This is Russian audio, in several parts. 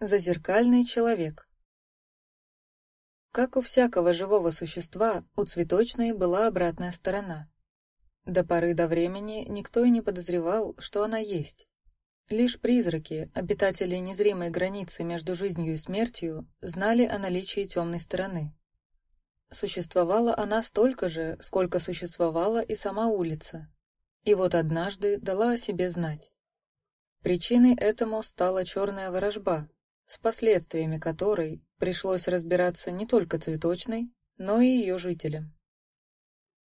Зазеркальный человек. Как у всякого живого существа, у цветочной была обратная сторона. До поры до времени никто и не подозревал, что она есть. Лишь призраки, обитатели незримой границы между жизнью и смертью, знали о наличии темной стороны. Существовала она столько же, сколько существовала и сама улица. И вот однажды дала о себе знать. Причиной этому стала черная ворожба, с последствиями которой пришлось разбираться не только цветочной, но и ее жителям.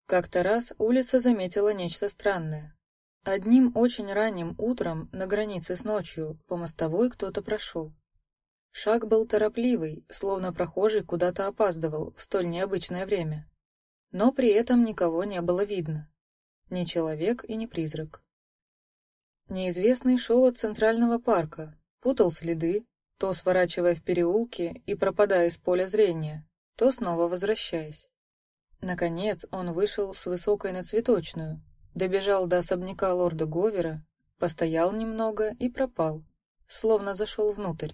Как-то раз улица заметила нечто странное. Одним очень ранним утром на границе с ночью по мостовой кто-то прошел. Шаг был торопливый, словно прохожий куда-то опаздывал в столь необычное время. Но при этом никого не было видно. Ни человек и ни призрак. Неизвестный шел от центрального парка, путал следы, то сворачивая в переулки и пропадая из поля зрения, то снова возвращаясь. Наконец он вышел с высокой на цветочную, добежал до особняка лорда Говера, постоял немного и пропал, словно зашел внутрь.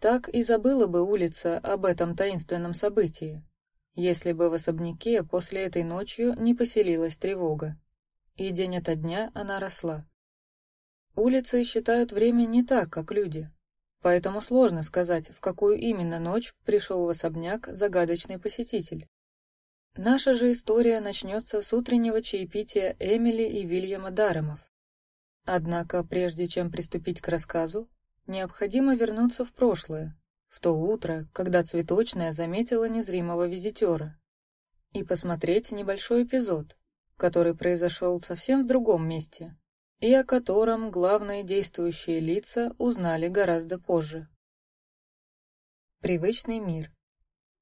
Так и забыла бы улица об этом таинственном событии, если бы в особняке после этой ночью не поселилась тревога. И день ото дня она росла. Улицы считают время не так, как люди, поэтому сложно сказать, в какую именно ночь пришел в особняк загадочный посетитель. Наша же история начнется с утреннего чаепития Эмили и Вильяма Даремов. Однако, прежде чем приступить к рассказу, необходимо вернуться в прошлое, в то утро, когда цветочная заметила незримого визитера, и посмотреть небольшой эпизод, который произошел совсем в другом месте, и о котором главные действующие лица узнали гораздо позже. Привычный мир.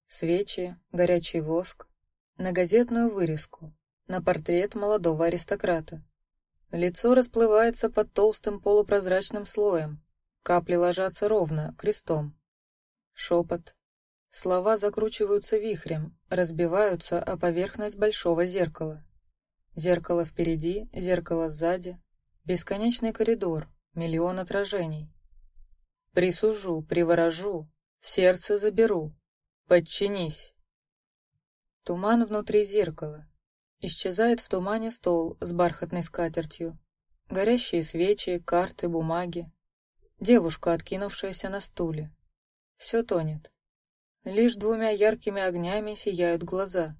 Свечи, горячий воск, на газетную вырезку, на портрет молодого аристократа. Лицо расплывается под толстым полупрозрачным слоем, капли ложатся ровно, крестом. Шепот. Слова закручиваются вихрем, разбиваются о поверхность большого зеркала. Зеркало впереди, зеркало сзади, Бесконечный коридор, миллион отражений. Присужу, приворожу, сердце заберу. Подчинись. Туман внутри зеркала. Исчезает в тумане стол с бархатной скатертью. Горящие свечи, карты, бумаги. Девушка, откинувшаяся на стуле. Все тонет. Лишь двумя яркими огнями сияют глаза.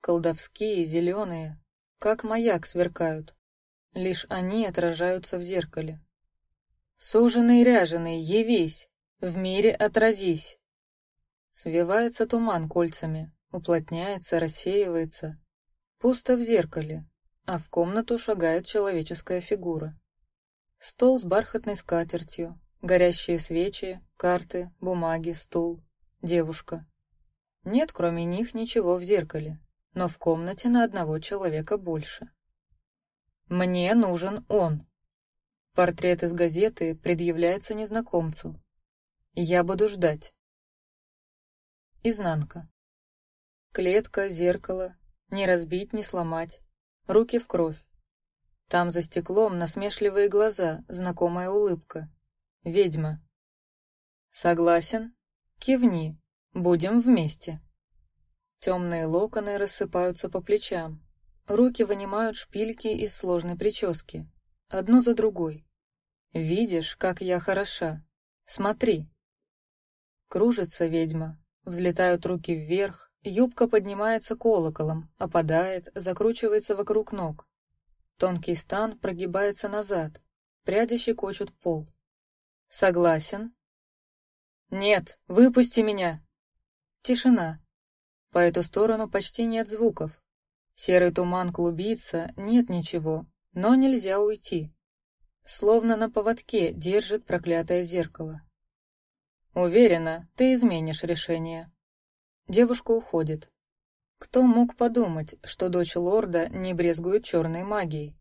Колдовские, зеленые, как маяк сверкают. Лишь они отражаются в зеркале. Суженый ряженый, явись, в мире отразись. Свивается туман кольцами, уплотняется, рассеивается. Пусто в зеркале, а в комнату шагает человеческая фигура. Стол с бархатной скатертью, горящие свечи, карты, бумаги, стул, девушка. Нет, кроме них, ничего в зеркале, но в комнате на одного человека больше. Мне нужен он. Портрет из газеты предъявляется незнакомцу. Я буду ждать. Изнанка. Клетка, зеркало. Не разбить, не сломать. Руки в кровь. Там за стеклом насмешливые глаза, знакомая улыбка. Ведьма. Согласен? Кивни. Будем вместе. Темные локоны рассыпаются по плечам. Руки вынимают шпильки из сложной прически, одну за другой. Видишь, как я хороша? Смотри. Кружится ведьма, взлетают руки вверх, юбка поднимается колоколом, опадает, закручивается вокруг ног. Тонкий стан прогибается назад, пряди щекочут пол. Согласен? Нет, выпусти меня. Тишина. По эту сторону почти нет звуков, Серый туман клубится, нет ничего, но нельзя уйти. Словно на поводке держит проклятое зеркало. Уверена, ты изменишь решение. Девушка уходит. Кто мог подумать, что дочь лорда не брезгует черной магией?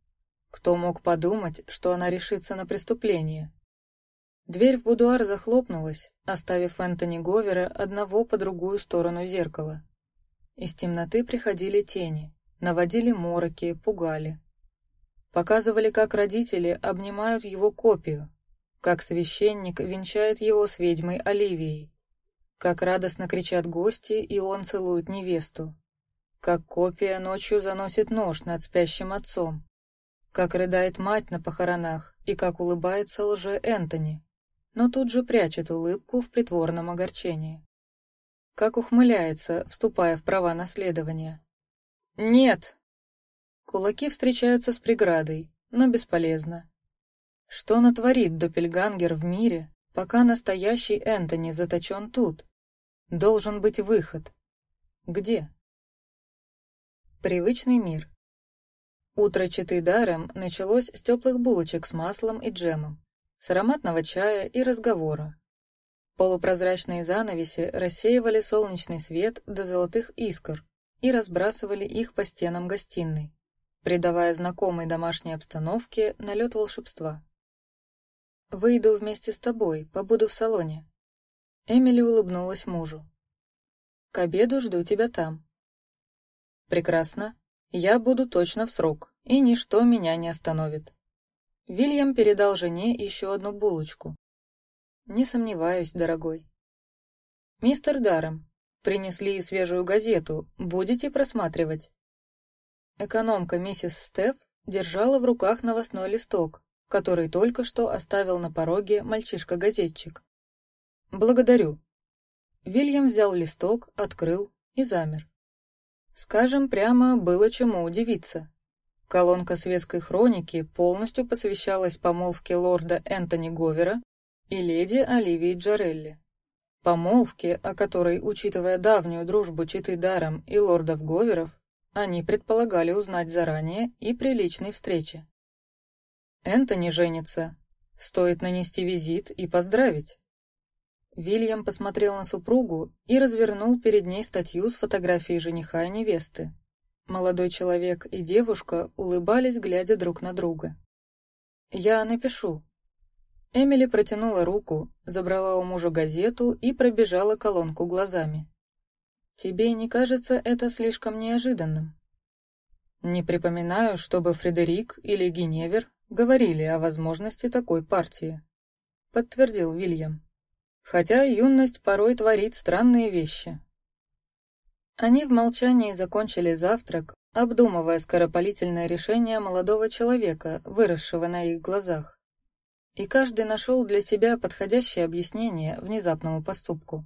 Кто мог подумать, что она решится на преступление? Дверь в будуар захлопнулась, оставив Энтони Говера одного по другую сторону зеркала. Из темноты приходили тени, наводили мороки, пугали. Показывали, как родители обнимают его копию, как священник венчает его с ведьмой Оливией, как радостно кричат гости, и он целует невесту, как копия ночью заносит нож над спящим отцом, как рыдает мать на похоронах и как улыбается лже Энтони, но тут же прячет улыбку в притворном огорчении. Как ухмыляется, вступая в права наследования. «Нет!» Кулаки встречаются с преградой, но бесполезно. Что натворит Доппельгангер в мире, пока настоящий Энтони заточен тут? Должен быть выход. Где? Привычный мир. Утро читы даром началось с теплых булочек с маслом и джемом, с ароматного чая и разговора. Полупрозрачные занавеси рассеивали солнечный свет до золотых искр и разбрасывали их по стенам гостиной, придавая знакомой домашней обстановке налет волшебства. «Выйду вместе с тобой, побуду в салоне». Эмили улыбнулась мужу. «К обеду жду тебя там». «Прекрасно. Я буду точно в срок, и ничто меня не остановит». Вильям передал жене еще одну булочку. «Не сомневаюсь, дорогой». «Мистер Даром, принесли свежую газету, будете просматривать?» Экономка миссис Стеф держала в руках новостной листок, который только что оставил на пороге мальчишка-газетчик. «Благодарю». Вильям взял листок, открыл и замер. Скажем прямо, было чему удивиться. Колонка светской хроники полностью посвящалась помолвке лорда Энтони Говера и леди Оливии Джарелли. Помолвке, о которой, учитывая давнюю дружбу Читы Даром и лордов Говеров, они предполагали узнать заранее и при личной встрече. Энтони женится. Стоит нанести визит и поздравить. Вильям посмотрел на супругу и развернул перед ней статью с фотографией жениха и невесты. Молодой человек и девушка улыбались, глядя друг на друга. «Я напишу». Эмили протянула руку, забрала у мужа газету и пробежала колонку глазами. «Тебе не кажется это слишком неожиданным?» «Не припоминаю, чтобы Фредерик или Геневер говорили о возможности такой партии», — подтвердил Вильям. «Хотя юность порой творит странные вещи». Они в молчании закончили завтрак, обдумывая скоропалительное решение молодого человека, выросшего на их глазах. И каждый нашел для себя подходящее объяснение внезапному поступку.